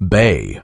bay.